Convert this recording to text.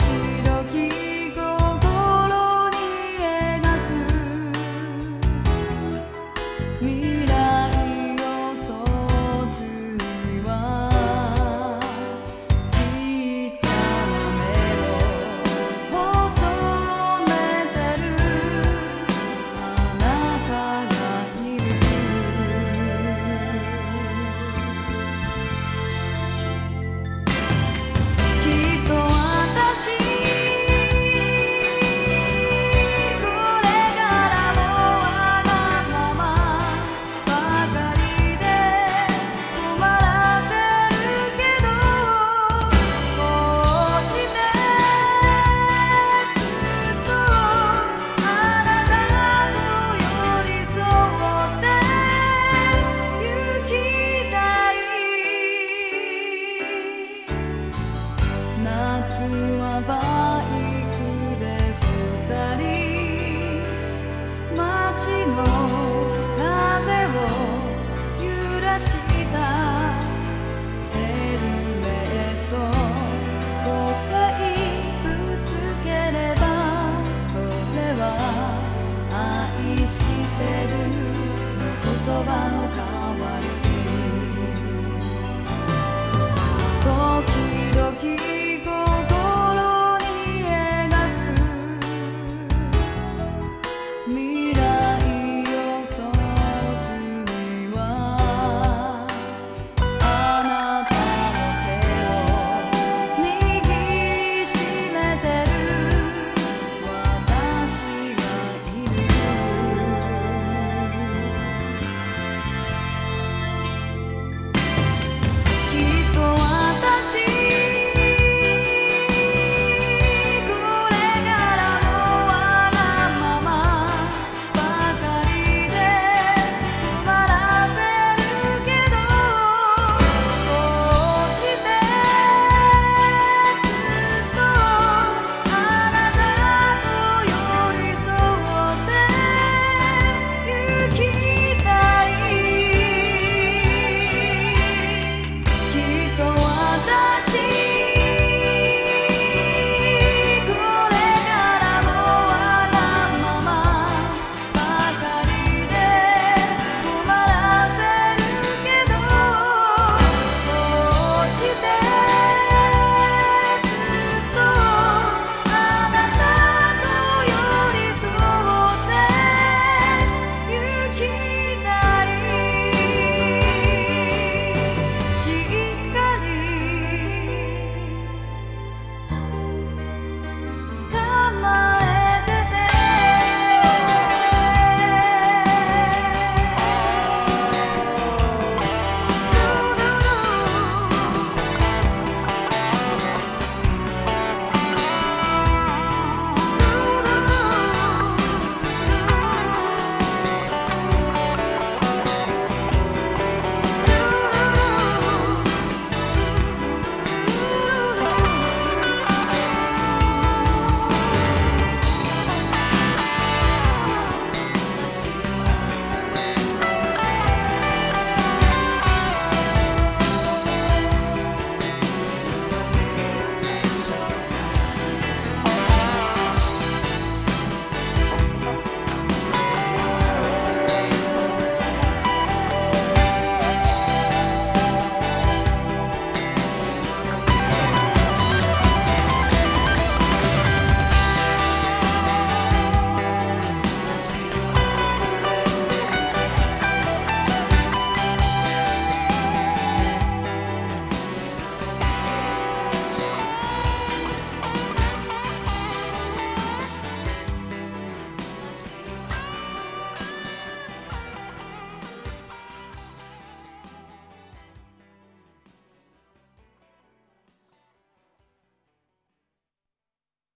you. はバイクで二人街の風を揺らしたヘルメット5回ぶつければそれは愛してるの言葉の代